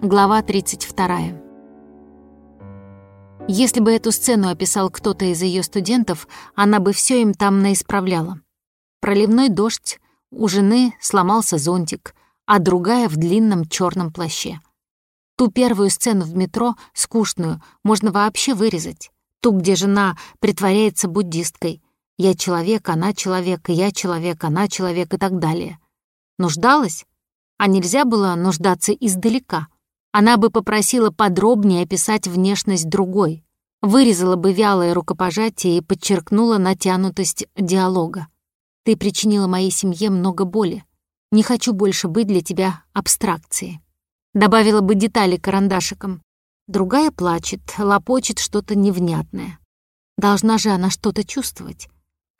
Глава 32. Если бы эту сцену описал кто-то из ее студентов, она бы все им там наисправляла. Проливной дождь, у жены сломался зонтик, а другая в длинном черном плаще. Ту первую сцену в метро, скучную, можно вообще вырезать. Ту, где жена притворяется буддисткой. Я человек, она человек, я человек, она человек и так далее. Нуждалась? А нельзя было нуждаться издалека — она бы попросила подробнее описать внешность другой, вырезала бы вялое рукопожатие и подчеркнула натянутость диалога. «Ты причинила моей семье много боли. Не хочу больше быть для тебя абстракцией». Добавила бы детали карандашиком. Другая плачет, лопочет что-то невнятное. Должна же она что-то чувствовать.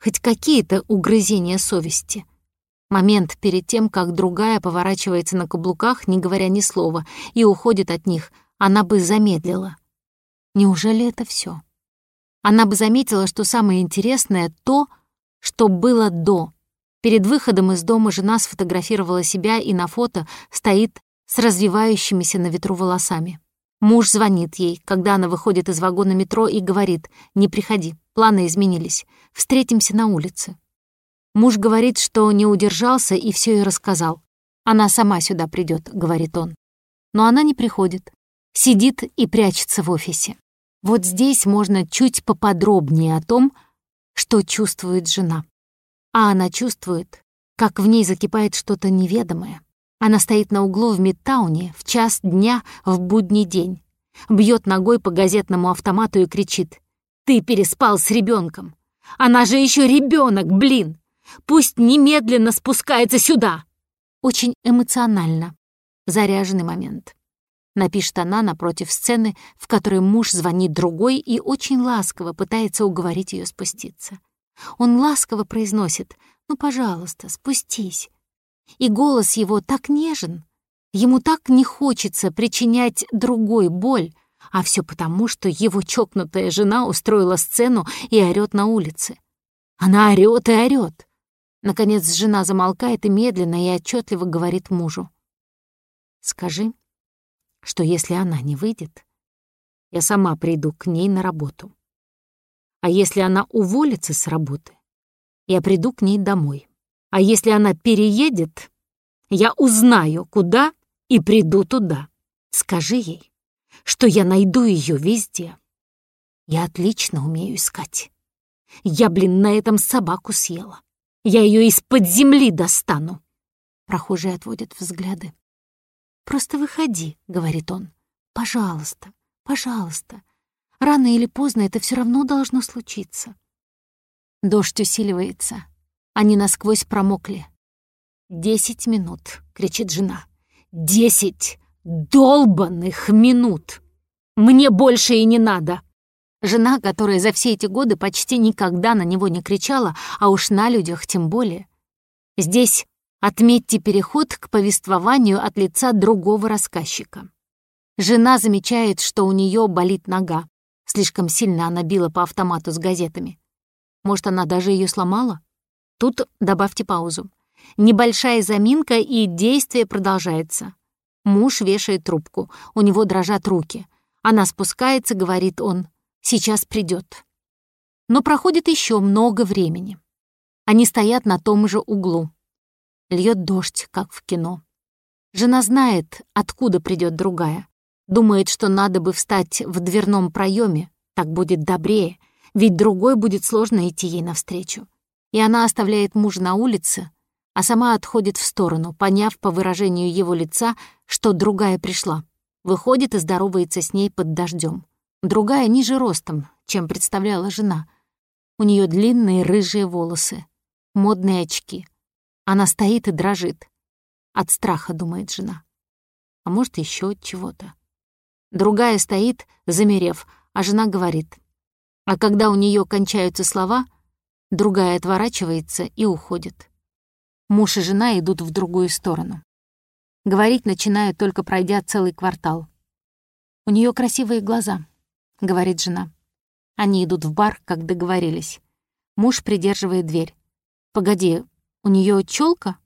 Хоть какие-то угрызения совести. Момент перед тем, как другая поворачивается на каблуках, не говоря ни слова, и уходит от них, она бы замедлила. Неужели это все? Она бы заметила, что самое интересное — то, что было до. Перед выходом из дома жена сфотографировала себя и на фото стоит с развивающимися на ветру волосами. Муж звонит ей, когда она выходит из вагона метро и говорит «Не приходи, планы изменились, встретимся на улице». Муж говорит, что не удержался и все и рассказал. «Она сама сюда придет, говорит он. Но она не приходит. Сидит и прячется в офисе. Вот здесь можно чуть поподробнее о том, что чувствует жена. А она чувствует, как в ней закипает что-то неведомое. Она стоит на углу в Мидтауне в час дня в будний день, бьет ногой по газетному автомату и кричит «Ты переспал с ребенком! Она же еще ребенок, блин! Пусть немедленно спускается сюда!» Очень эмоционально. Заряженный момент. Напишет она напротив сцены, в которой муж звонит другой и очень ласково пытается уговорить ее спуститься. Он ласково произносит «Ну, пожалуйста, спустись». И голос его так нежен. Ему так не хочется причинять другой боль, а все потому, что его чокнутая жена устроила сцену и орёт на улице. Она орёт и орёт. Наконец жена замолкает и медленно и отчетливо говорит мужу. «Скажи, что если она не выйдет, я сама приду к ней на работу. А если она уволится с работы, я приду к ней домой. А если она переедет, я узнаю, куда, и приду туда. Скажи ей, что я найду ее везде. Я отлично умею искать. Я, блин, на этом собаку съела. Я ее из-под земли достану. Прохожие отводят взгляды. «Просто выходи», — говорит он. «Пожалуйста, пожалуйста. Рано или поздно это все равно должно случиться». Дождь усиливается. Они насквозь промокли. «Десять минут!» — кричит жена. «Десять долбанных минут! Мне больше и не надо!» Жена, которая за все эти годы почти никогда на него не кричала, а уж на людях тем более. Здесь отметьте переход к повествованию от лица другого рассказчика. Жена замечает, что у нее болит нога. Слишком сильно она била по автомату с газетами. Может, она даже ее сломала? Тут добавьте паузу. Небольшая заминка, и действие продолжается. Муж вешает трубку, у него дрожат руки. Она спускается, говорит он. Сейчас придет. Но проходит еще много времени. Они стоят на том же углу. Льет дождь, как в кино. Жена знает, откуда придет другая. Думает, что надо бы встать в дверном проеме, так будет добрее, ведь другой будет сложно идти ей навстречу. И она оставляет мужа на улице, а сама отходит в сторону, поняв по выражению его лица, что другая пришла. Выходит и здоровается с ней под дождем. Другая ниже ростом, чем представляла жена. У нее длинные рыжие волосы, модные очки. Она стоит и дрожит. От страха, думает жена. А может, еще от чего-то. Другая стоит, замерев, а жена говорит. А когда у нее кончаются слова, другая отворачивается и уходит. Муж и жена идут в другую сторону. Говорить начинают, только пройдя целый квартал. У нее красивые глаза, — говорит жена. Они идут в бар, как договорились. Муж придерживает дверь. «Погоди, у нее челка?